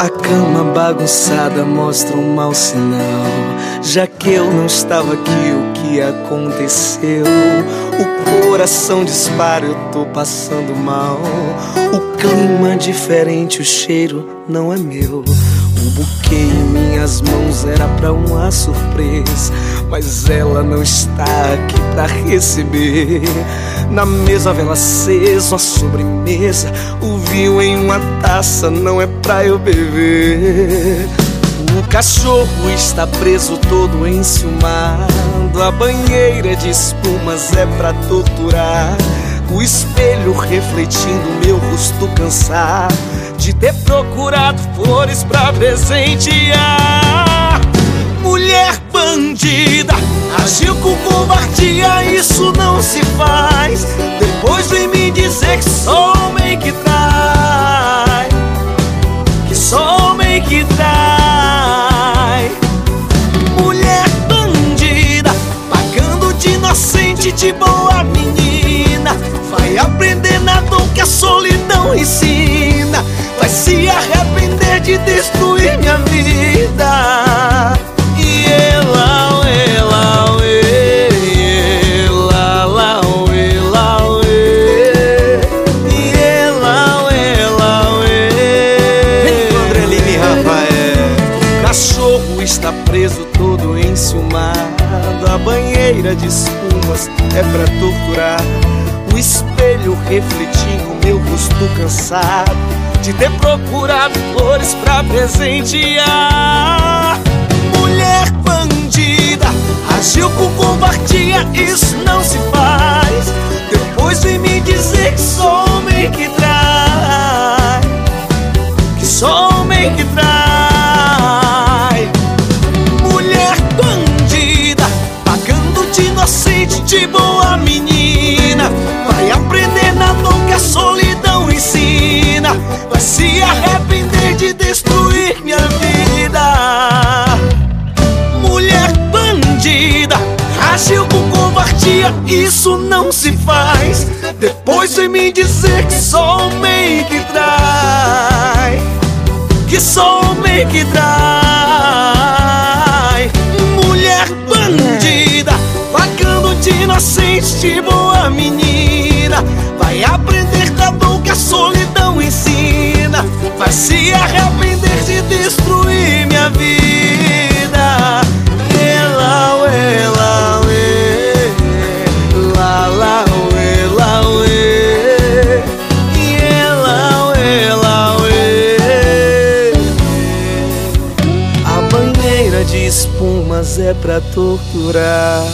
A cama bagunçada mostra um mau sinal. Já que eu não estava aqui, o que aconteceu? O coração dispara, eu tô passando mal. O clima diferente, o cheiro não é meu. O buquê em minhas mãos era pra uma surpresa, mas ela não está aqui pra receber. Na mesa, vela acesa, a sobremesa, o vinho em uma taça não é pra eu beber. O cachorro está preso todo enciumado, a banheira de espumas é pra torturar. O espelho refletindo meu rosto cansado de ter procurado flores pra presentear. Bandida, agiu com covardia, isso não se faz. Depois vem me dizer que sou homem que trai, que sou homem que trai. Mulher bandida, pagando de inocente de boa menina, vai aprender na dor que a solidão ensina vai se arrepender de destruir minha vida. Banheira de espumas é pra torturar. O espelho refletindo meu rosto cansado de ter procurado flores pra presentear. Mulher bandida, agiu com covardia, isso não se faz. Depois vem me dizer que sou homem que trai, que sou homem que trai. Isso não se faz. Depois vem me dizer que sou homem que trai, que sou homem que trai. Mulher bandida, vagando de inocente, boa menina, vai aprender da dor que a solidão ensina vai se arrepender de destruir é pra torturar.